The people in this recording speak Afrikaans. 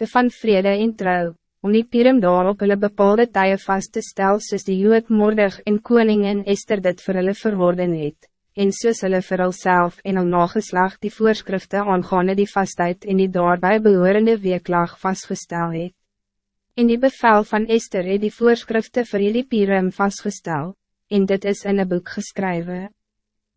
de van vrede en trouw, om die piramdaal op hulle bepaalde tye vast te stel soos die Jood moordig en koning en Esther dit vir hulle verwoorden het, en soos hulle vir hulself en hul nageslag die voorschriften aangaande die vastheid en die daarbij behorende weeklag vastgestel het. In die bevel van Esther het die voorschriften vir die piram vastgestel, en dit is in een boek geschreven.